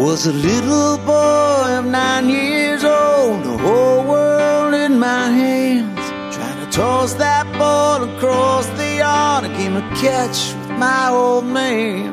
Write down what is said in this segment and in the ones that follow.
was a little boy of nine years old, the whole world in my hands. Trying to toss that ball across the yard, a game of catch with my old man.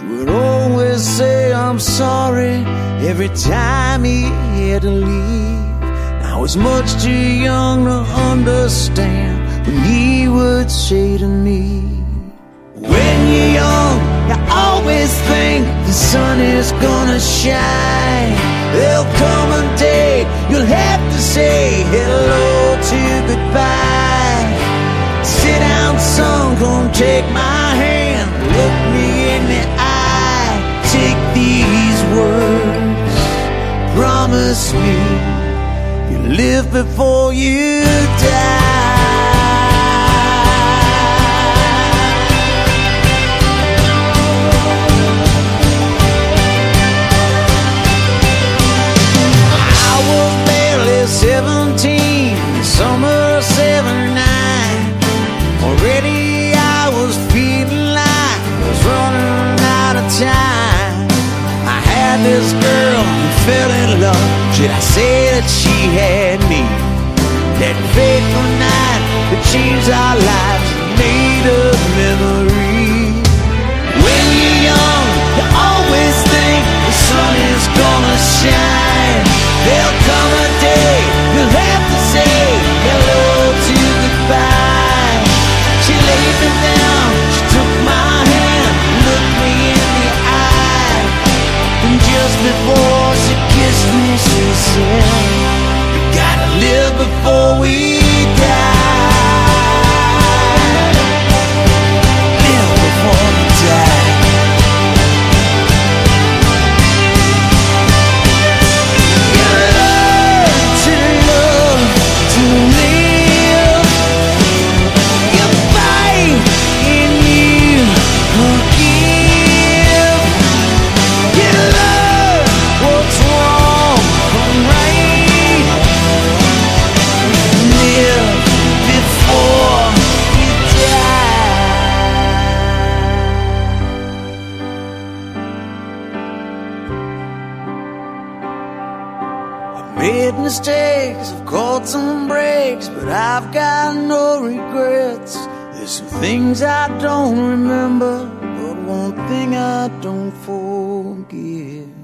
He would always say, I'm sorry, every time he had to leave. I was much too young to understand when he would say to me, When you're young, you always sun is gonna shine. There'll come a day you'll have to say hello to goodbye. Sit down, son, come take my hand, look me in the eye, take these words, promise me you live before you die. This girl who fell in love. Should I say that she had me? That fateful night that changed our lives, made a memory. Made mistakes, I've caught some breaks, but I've got no regrets. There's some things I don't remember, but one thing I don't forget.